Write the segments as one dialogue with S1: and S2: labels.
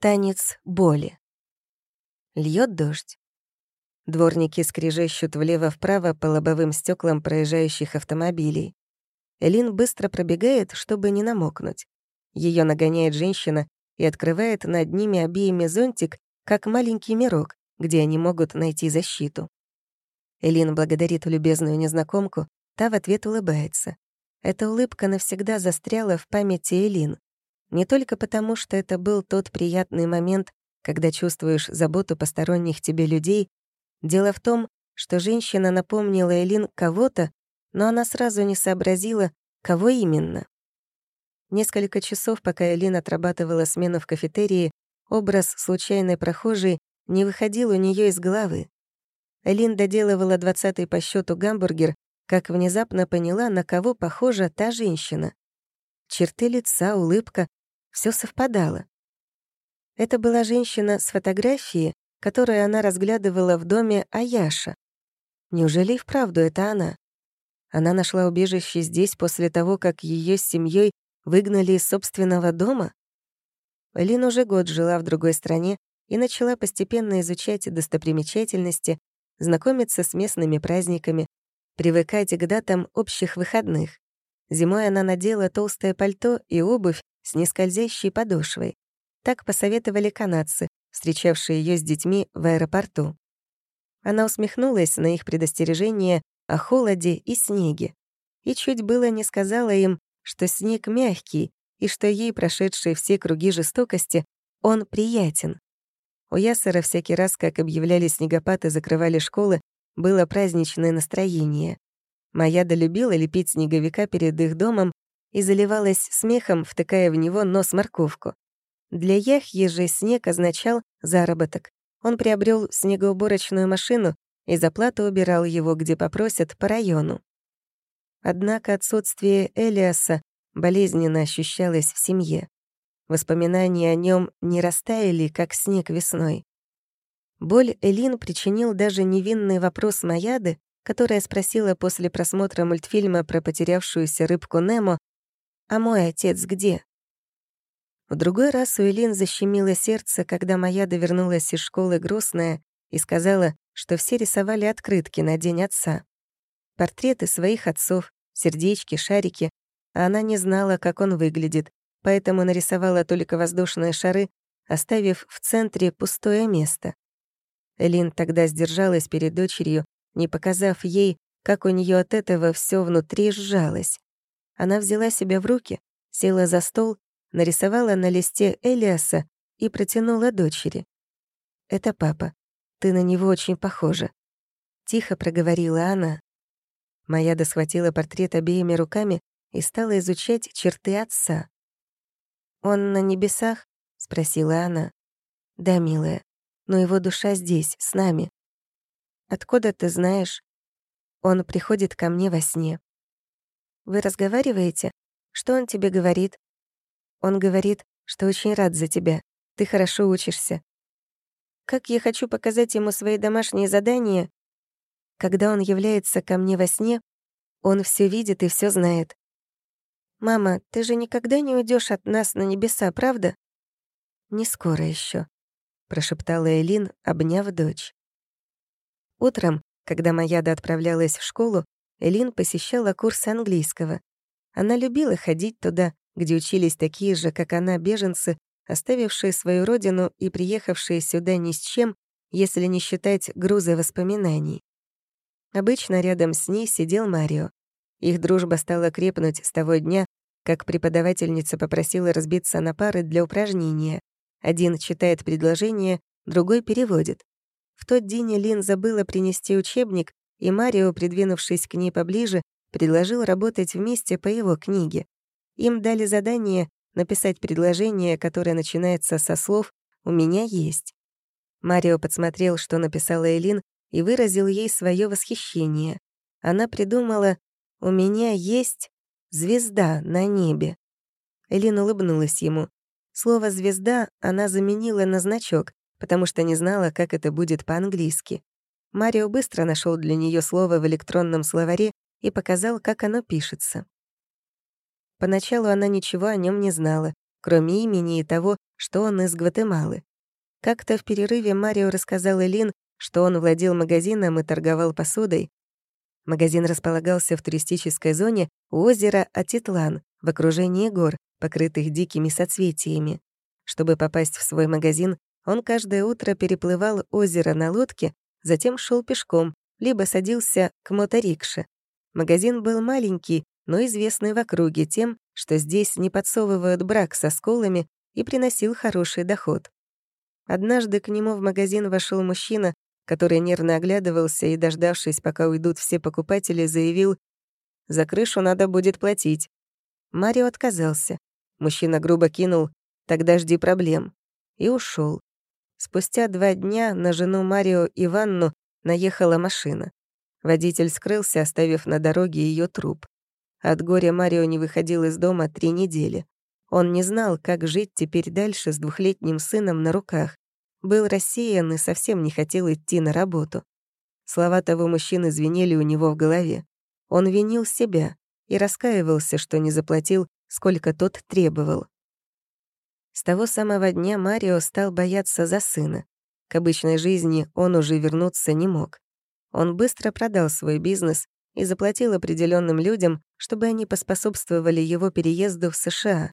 S1: Танец боли. Льет дождь. Дворники скрежещут влево-вправо по лобовым стеклам проезжающих автомобилей. Элин быстро пробегает, чтобы не намокнуть. Ее нагоняет женщина и открывает над ними обеими зонтик, как маленький мирок, где они могут найти защиту. Элин благодарит любезную незнакомку, та в ответ улыбается. Эта улыбка навсегда застряла в памяти Элин. Не только потому, что это был тот приятный момент, когда чувствуешь заботу посторонних тебе людей. Дело в том, что женщина напомнила Элин кого-то, но она сразу не сообразила, кого именно. Несколько часов, пока Элин отрабатывала смену в кафетерии, образ случайной прохожей не выходил у нее из головы. Элин доделывала двадцатый по счету гамбургер, как внезапно поняла, на кого похожа та женщина. Черты лица, улыбка, все совпадало. Это была женщина с фотографии, которую она разглядывала в доме Аяша. Неужели и вправду это она? Она нашла убежище здесь после того, как ее с семьей выгнали из собственного дома? Лин уже год жила в другой стране и начала постепенно изучать достопримечательности, знакомиться с местными праздниками, привыкать к датам общих выходных. Зимой она надела толстое пальто и обувь с нескользящей подошвой. Так посоветовали канадцы, встречавшие ее с детьми в аэропорту. Она усмехнулась на их предостережение о холоде и снеге. И чуть было не сказала им, что снег мягкий, и что ей, прошедшей все круги жестокости, он приятен. У Ясера всякий раз, как объявляли снегопад и закрывали школы, было праздничное настроение. Маяда любила лепить снеговика перед их домом и заливалась смехом, втыкая в него нос-морковку. Для Яхьи же снег означал заработок. Он приобрел снегоуборочную машину и за убирал его, где попросят, по району. Однако отсутствие Элиаса болезненно ощущалось в семье. Воспоминания о нем не растаяли, как снег весной. Боль Элин причинил даже невинный вопрос Маяды, которая спросила после просмотра мультфильма про потерявшуюся рыбку Немо, «А мой отец где?» В другой раз у Элин защемило сердце, когда Маяда вернулась из школы грустная и сказала, что все рисовали открытки на День отца. Портреты своих отцов, сердечки, шарики, а она не знала, как он выглядит, поэтому нарисовала только воздушные шары, оставив в центре пустое место. Элин тогда сдержалась перед дочерью, не показав ей, как у нее от этого все внутри сжалось. Она взяла себя в руки, села за стол нарисовала на листе Элиаса и протянула дочери. «Это папа. Ты на него очень похожа», — тихо проговорила она. Маяда схватила портрет обеими руками и стала изучать черты отца. «Он на небесах?» — спросила она. «Да, милая, но его душа здесь, с нами». «Откуда ты знаешь?» «Он приходит ко мне во сне». «Вы разговариваете? Что он тебе говорит?» Он говорит, что очень рад за тебя. Ты хорошо учишься. Как я хочу показать ему свои домашние задания. Когда он является ко мне во сне, он все видит и все знает. «Мама, ты же никогда не уйдешь от нас на небеса, правда?» «Не скоро еще, прошептала Элин, обняв дочь. Утром, когда Маяда отправлялась в школу, Элин посещала курсы английского. Она любила ходить туда, где учились такие же, как она, беженцы, оставившие свою родину и приехавшие сюда ни с чем, если не считать груза воспоминаний. Обычно рядом с ней сидел Марио. Их дружба стала крепнуть с того дня, как преподавательница попросила разбиться на пары для упражнения. Один читает предложение, другой переводит. В тот день Лин забыла принести учебник, и Марио, придвинувшись к ней поближе, предложил работать вместе по его книге. Им дали задание написать предложение, которое начинается со слов «У меня есть». Марио подсмотрел, что написала Элин, и выразил ей свое восхищение. Она придумала «У меня есть звезда на небе». Элин улыбнулась ему. Слово «звезда» она заменила на значок, потому что не знала, как это будет по-английски. Марио быстро нашел для нее слово в электронном словаре и показал, как оно пишется. Поначалу она ничего о нем не знала, кроме имени и того, что он из Гватемалы. Как-то в перерыве Марио рассказал Элин, что он владел магазином и торговал посудой. Магазин располагался в туристической зоне у озера Атитлан, в окружении гор, покрытых дикими соцветиями. Чтобы попасть в свой магазин, он каждое утро переплывал озеро на лодке, затем шел пешком, либо садился к моторикше. Магазин был маленький, но известный в округе тем, что здесь не подсовывают брак со сколами и приносил хороший доход. Однажды к нему в магазин вошел мужчина, который нервно оглядывался и, дождавшись, пока уйдут все покупатели, заявил «За крышу надо будет платить». Марио отказался. Мужчина грубо кинул «Тогда жди проблем» и ушел. Спустя два дня на жену Марио и Ванну наехала машина. Водитель скрылся, оставив на дороге ее труп. От горя Марио не выходил из дома три недели. Он не знал, как жить теперь дальше с двухлетним сыном на руках. Был рассеян и совсем не хотел идти на работу. Слова того мужчины звенели у него в голове. Он винил себя и раскаивался, что не заплатил, сколько тот требовал. С того самого дня Марио стал бояться за сына. К обычной жизни он уже вернуться не мог. Он быстро продал свой бизнес и заплатил определенным людям, чтобы они поспособствовали его переезду в США.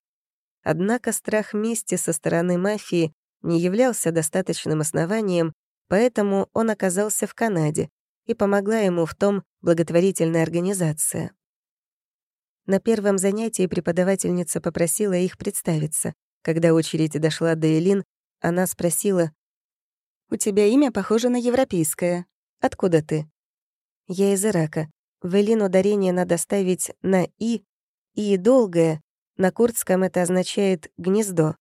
S1: Однако страх мести со стороны мафии не являлся достаточным основанием, поэтому он оказался в Канаде, и помогла ему в том благотворительная организация. На первом занятии преподавательница попросила их представиться. Когда очередь дошла до Элин, она спросила, «У тебя имя похоже на европейское. Откуда ты?» «Я из Ирака. В Элин ударение надо ставить на «и», «и» долгое, на курдском это означает «гнездо».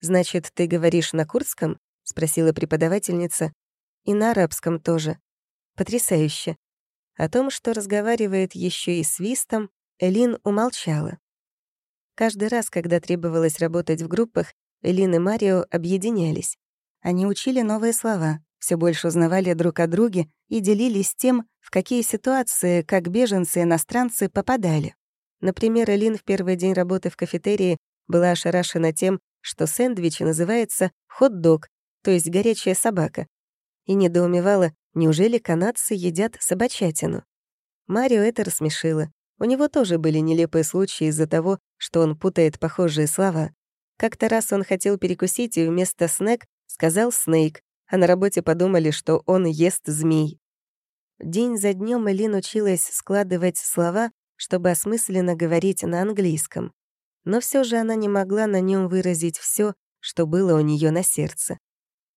S1: «Значит, ты говоришь на курдском?» — спросила преподавательница. «И на арабском тоже. Потрясающе». О том, что разговаривает еще и свистом, Элин умолчала. Каждый раз, когда требовалось работать в группах, Элин и Марио объединялись. Они учили новые слова, все больше узнавали друг о друге и делились тем, в какие ситуации, как беженцы и иностранцы, попадали. Например, Элин в первый день работы в кафетерии была ошарашена тем, что сэндвич называется хот-дог, то есть горячая собака, и недоумевала, неужели канадцы едят собачатину. Марио это рассмешило. У него тоже были нелепые случаи из-за того, что он путает похожие слова. Как-то раз он хотел перекусить и вместо «снэк» сказал «снейк», а на работе подумали, что он ест змей. День за днем Элин училась складывать слова, чтобы осмысленно говорить на английском. Но все же она не могла на нем выразить все, что было у нее на сердце.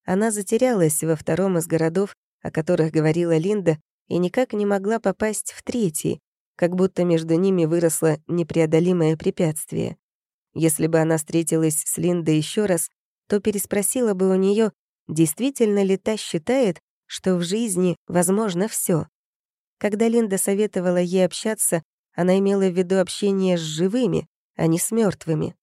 S1: Она затерялась во втором из городов, о которых говорила Линда, и никак не могла попасть в третий, как будто между ними выросло непреодолимое препятствие. Если бы она встретилась с Линдой еще раз, то переспросила бы у нее, действительно ли та считает, что в жизни возможно все. Когда Линда советовала ей общаться, она имела в виду общение с живыми, а не с мертвыми.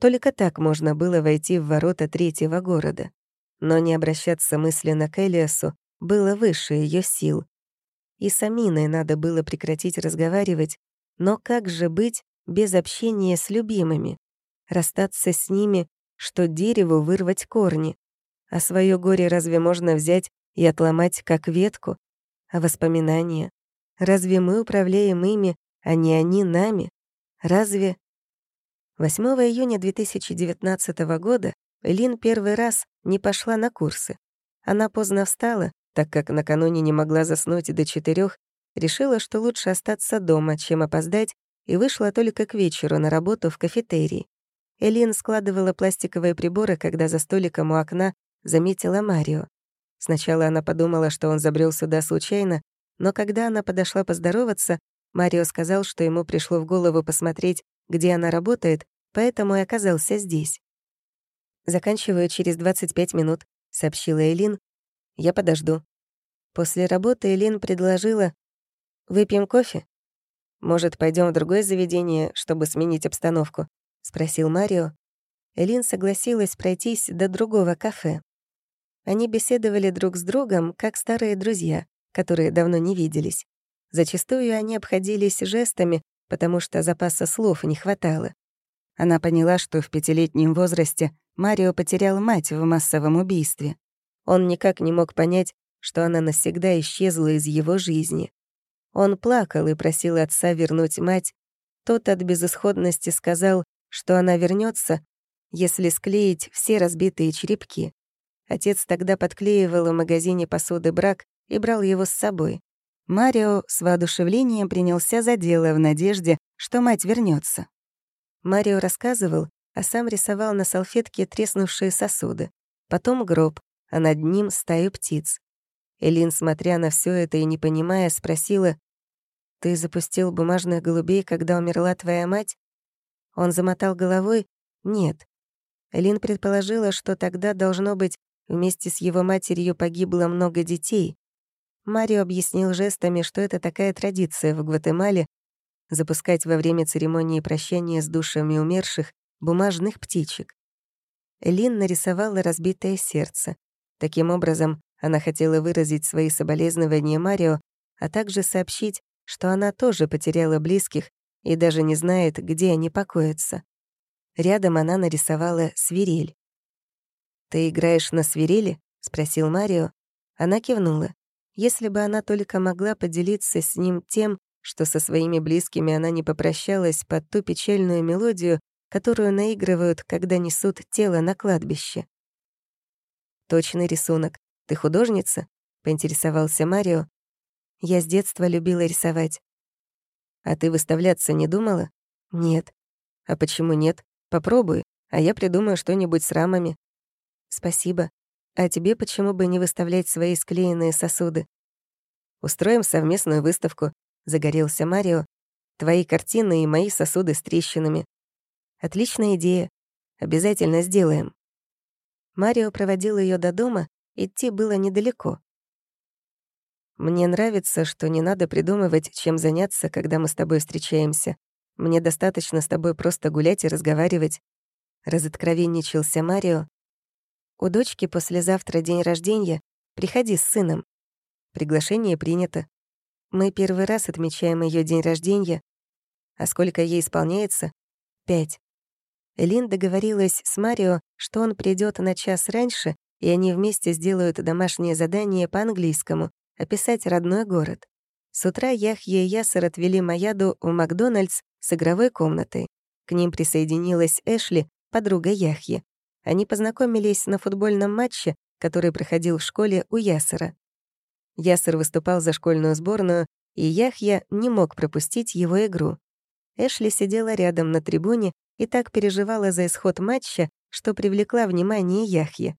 S1: Только так можно было войти в ворота третьего города. Но не обращаться мысленно к Элиасу было выше ее сил. И с Аминой надо было прекратить разговаривать, но как же быть без общения с любимыми? Расстаться с ними, что дереву вырвать корни. А свое горе разве можно взять и отломать как ветку? А воспоминания? Разве мы управляем ими, а не они нами? Разве... 8 июня 2019 года Лин первый раз не пошла на курсы. Она поздно встала, так как накануне не могла заснуть до четырех, решила, что лучше остаться дома, чем опоздать, и вышла только к вечеру на работу в кафетерии. Элин складывала пластиковые приборы, когда за столиком у окна заметила Марио. Сначала она подумала, что он забрел сюда случайно, но когда она подошла поздороваться, Марио сказал, что ему пришло в голову посмотреть, где она работает, поэтому и оказался здесь. «Заканчиваю через 25 минут», — сообщила Элин. «Я подожду». После работы Элин предложила «Выпьем кофе?» «Может, пойдем в другое заведение, чтобы сменить обстановку?» — спросил Марио. Элин согласилась пройтись до другого кафе. Они беседовали друг с другом, как старые друзья, которые давно не виделись. Зачастую они обходились жестами, потому что запаса слов не хватало. Она поняла, что в пятилетнем возрасте Марио потерял мать в массовом убийстве. Он никак не мог понять, что она навсегда исчезла из его жизни. Он плакал и просил отца вернуть мать. Тот от безысходности сказал, что она вернется, если склеить все разбитые черепки. Отец тогда подклеивал в магазине посуды брак и брал его с собой. Марио с воодушевлением принялся за дело в надежде, что мать вернется. Марио рассказывал, а сам рисовал на салфетке треснувшие сосуды, потом гроб, а над ним стаю птиц. Элин, смотря на все это и не понимая, спросила, «Ты запустил бумажных голубей, когда умерла твоя мать?» Он замотал головой, «Нет». Элин предположила, что тогда, должно быть, вместе с его матерью погибло много детей. Марио объяснил жестами, что это такая традиция в Гватемале запускать во время церемонии прощания с душами умерших бумажных птичек. Лин нарисовала разбитое сердце. Таким образом, она хотела выразить свои соболезнования Марио, а также сообщить, что она тоже потеряла близких и даже не знает, где они покоятся. Рядом она нарисовала свирель. «Ты играешь на свирели?» — спросил Марио. Она кивнула. Если бы она только могла поделиться с ним тем, что со своими близкими она не попрощалась под ту печальную мелодию, которую наигрывают, когда несут тело на кладбище. «Точный рисунок. Ты художница?» — поинтересовался Марио. «Я с детства любила рисовать». «А ты выставляться не думала?» «Нет». «А почему нет? Попробуй, а я придумаю что-нибудь с рамами». «Спасибо. А тебе почему бы не выставлять свои склеенные сосуды?» «Устроим совместную выставку загорелся Марио. «Твои картины и мои сосуды с трещинами. Отличная идея. Обязательно сделаем». Марио проводил ее до дома, идти было недалеко. «Мне нравится, что не надо придумывать, чем заняться, когда мы с тобой встречаемся. Мне достаточно с тобой просто гулять и разговаривать». Разоткровенничался Марио. «У дочки послезавтра день рождения. Приходи с сыном. Приглашение принято. Мы первый раз отмечаем ее день рождения. А сколько ей исполняется? Пять. Элин договорилась с Марио, что он придет на час раньше, и они вместе сделают домашнее задание по английскому — описать родной город. С утра Яхье и Ясер отвели Маяду в Макдональдс с игровой комнатой. К ним присоединилась Эшли, подруга Яхье. Они познакомились на футбольном матче, который проходил в школе у Ясера. Ясер выступал за школьную сборную, и Яхья не мог пропустить его игру. Эшли сидела рядом на трибуне и так переживала за исход матча, что привлекла внимание Яхьи.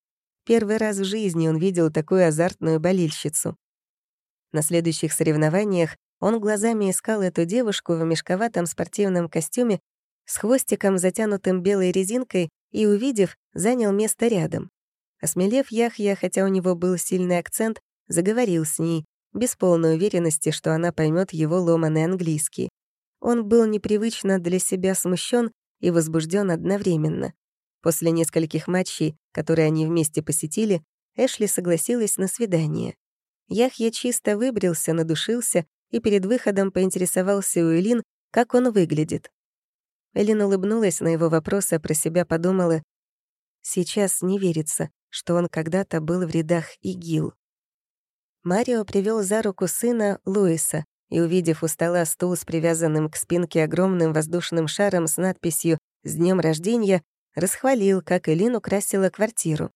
S1: Первый раз в жизни он видел такую азартную болельщицу. На следующих соревнованиях он глазами искал эту девушку в мешковатом спортивном костюме с хвостиком, затянутым белой резинкой, и, увидев, занял место рядом. Осмелев Яхья, хотя у него был сильный акцент, заговорил с ней, без полной уверенности, что она поймет его ломаный английский. Он был непривычно для себя смущен и возбужден одновременно. После нескольких матчей, которые они вместе посетили, Эшли согласилась на свидание. Яхья чисто выбрился, надушился и перед выходом поинтересовался у Элин, как он выглядит. Элин улыбнулась на его вопрос, а про себя подумала, «Сейчас не верится, что он когда-то был в рядах ИГИЛ». Марио привел за руку сына Луиса и, увидев у стола стул с привязанным к спинке огромным воздушным шаром с надписью «С днем рождения», расхвалил, как Элин украсила квартиру.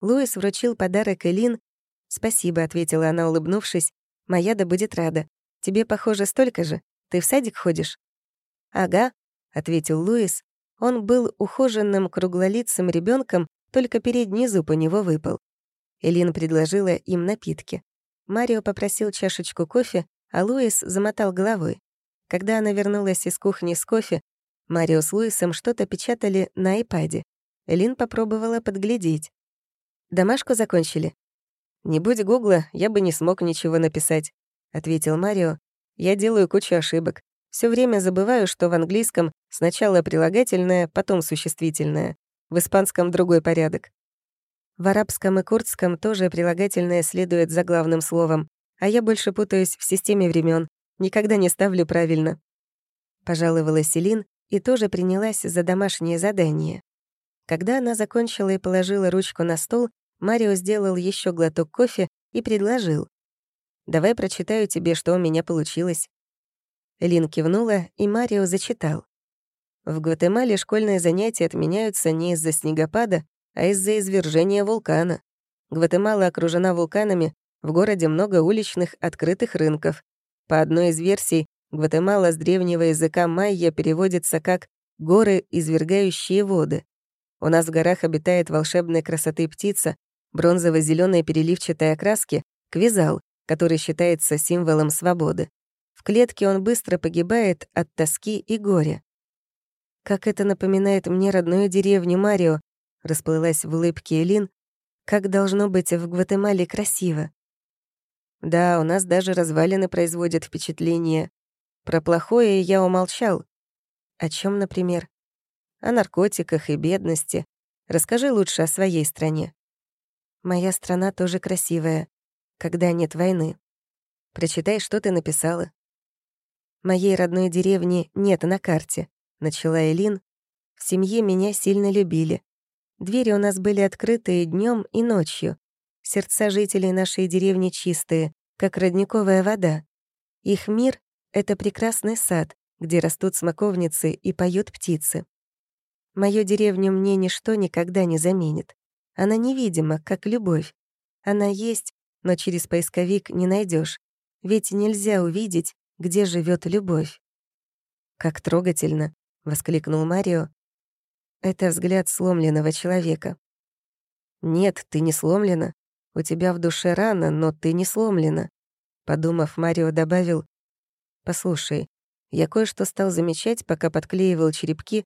S1: Луис вручил подарок Элин. «Спасибо», — ответила она, улыбнувшись. «Моя да будет рада. Тебе, похоже, столько же. Ты в садик ходишь?» «Ага», — ответил Луис. Он был ухоженным круглолицым ребенком, только передний зуб у него выпал. Элин предложила им напитки. Марио попросил чашечку кофе, а Луис замотал головой. Когда она вернулась из кухни с кофе, Марио с Луисом что-то печатали на айпаде. Элин попробовала подглядеть. «Домашку закончили?» «Не будь гугла, я бы не смог ничего написать», — ответил Марио. «Я делаю кучу ошибок. Все время забываю, что в английском сначала прилагательное, потом существительное. В испанском другой порядок. В арабском и курдском тоже прилагательное следует за главным словом, а я больше путаюсь в системе времен, никогда не ставлю правильно. Пожаловалась Селин и тоже принялась за домашнее задание. Когда она закончила и положила ручку на стол, Марио сделал еще глоток кофе и предложил. «Давай прочитаю тебе, что у меня получилось». Лин кивнула, и Марио зачитал. В Гватемале школьные занятия отменяются не из-за снегопада, а из-за извержения вулкана. Гватемала окружена вулканами, в городе много уличных открытых рынков. По одной из версий, Гватемала с древнего языка майя переводится как «горы, извергающие воды». У нас в горах обитает волшебная красоты птица, бронзово зеленой переливчатой окраски, квизал, который считается символом свободы. В клетке он быстро погибает от тоски и горя. «Как это напоминает мне родную деревню Марио», — расплылась в улыбке Элин, «как должно быть в Гватемале красиво». «Да, у нас даже развалины производят впечатление. Про плохое я умолчал. О чем, например? О наркотиках и бедности. Расскажи лучше о своей стране». «Моя страна тоже красивая, когда нет войны. Прочитай, что ты написала». «Моей родной деревни нет на карте начала Элин, в семье меня сильно любили. Двери у нас были открыты и днем, и ночью. Сердца жителей нашей деревни чистые, как родниковая вода. Их мир — это прекрасный сад, где растут смоковницы и поют птицы. Мою деревню мне ничто никогда не заменит. Она невидима, как любовь. Она есть, но через поисковик не найдешь, ведь нельзя увидеть, где живет любовь. Как трогательно, — воскликнул Марио. «Это взгляд сломленного человека». «Нет, ты не сломлена. У тебя в душе рана, но ты не сломлена». Подумав, Марио добавил, «Послушай, я кое-что стал замечать, пока подклеивал черепки.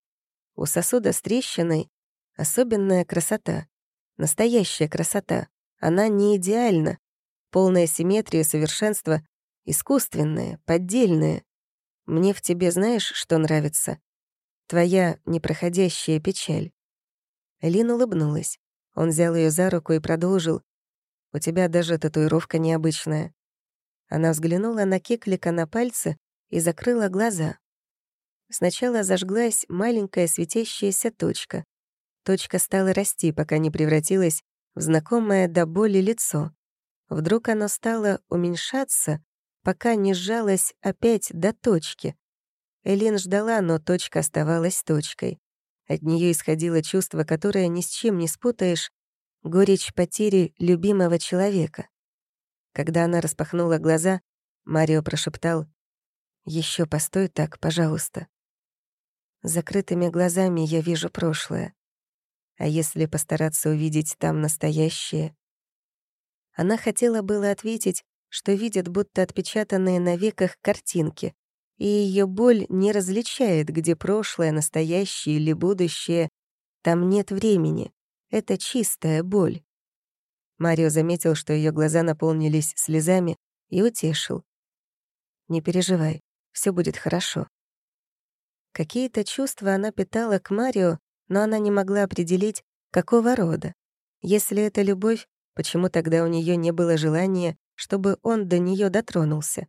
S1: У сосуда с трещиной особенная красота. Настоящая красота. Она не идеальна. Полная симметрия, совершенство. Искусственное, поддельное. Мне в тебе знаешь, что нравится? Твоя непроходящая печаль». Лин улыбнулась. Он взял ее за руку и продолжил. «У тебя даже татуировка необычная». Она взглянула на кеклика на пальце и закрыла глаза. Сначала зажглась маленькая светящаяся точка. Точка стала расти, пока не превратилась в знакомое до боли лицо. Вдруг оно стало уменьшаться, пока не сжалось опять до точки, Элин ждала, но точка оставалась точкой. От нее исходило чувство, которое ни с чем не спутаешь, горечь потери любимого человека. Когда она распахнула глаза, Марио прошептал «Еще постой так, пожалуйста». Закрытыми глазами я вижу прошлое. А если постараться увидеть там настоящее? Она хотела было ответить, что видит будто отпечатанные на веках картинки, и ее боль не различает, где прошлое, настоящее или будущее. Там нет времени. Это чистая боль. Марио заметил, что ее глаза наполнились слезами, и утешил. «Не переживай, все будет хорошо». Какие-то чувства она питала к Марио, но она не могла определить, какого рода. Если это любовь, почему тогда у нее не было желания, чтобы он до нее дотронулся?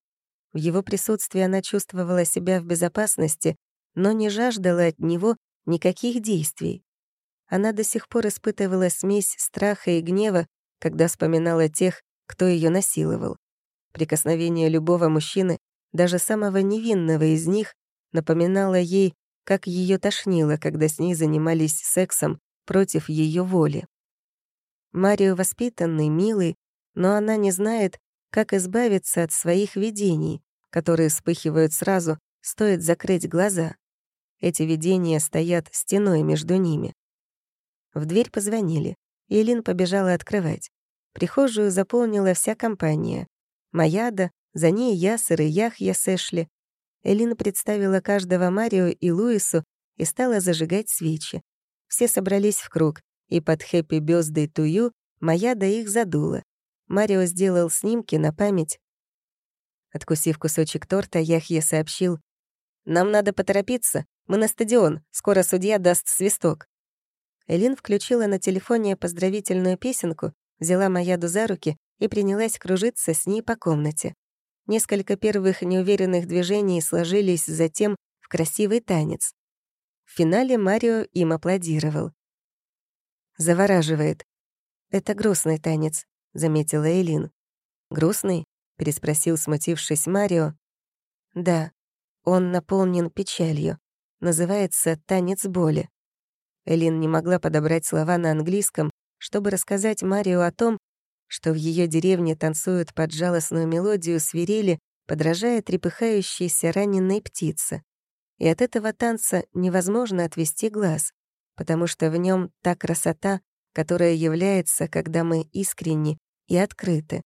S1: В его присутствии она чувствовала себя в безопасности, но не жаждала от него никаких действий. Она до сих пор испытывала смесь страха и гнева, когда вспоминала тех, кто ее насиловал. Прикосновение любого мужчины, даже самого невинного из них, напоминало ей, как ее тошнило, когда с ней занимались сексом против ее воли. Марио воспитанный, милый, но она не знает, как избавиться от своих видений, которые вспыхивают сразу, стоит закрыть глаза. Эти видения стоят стеной между ними. В дверь позвонили, и Элин побежала открывать. Прихожую заполнила вся компания. Маяда, за ней Ясер и Яхья с. Элина представила каждого Марио и Луису и стала зажигать свечи. Все собрались в круг, и под «Хэппи Бёздэй Тую» Маяда их задула. Марио сделал снимки на память. Откусив кусочек торта, Яхье сообщил. «Нам надо поторопиться. Мы на стадион. Скоро судья даст свисток». Элин включила на телефоне поздравительную песенку, взяла Маяду за руки и принялась кружиться с ней по комнате. Несколько первых неуверенных движений сложились затем в красивый танец. финале Марио им аплодировал. «Завораживает. Это грустный танец», — заметила Элин. «Грустный?» — переспросил, смутившись Марио. «Да, он наполнен печалью. Называется «Танец боли». Элин не могла подобрать слова на английском, чтобы рассказать Марио о том, что в ее деревне танцуют под жалостную мелодию свирели, подражая трепыхающейся раненой птице. И от этого танца невозможно отвести глаз, потому что в нем та красота, которая является, когда мы искренни и открыты.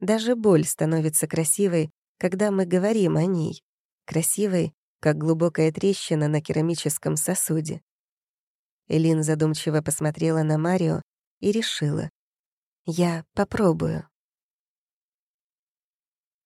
S1: Даже боль становится красивой, когда мы говорим о ней, красивой, как глубокая трещина на керамическом сосуде. Элин задумчиво посмотрела на Марио и решила. «Я попробую».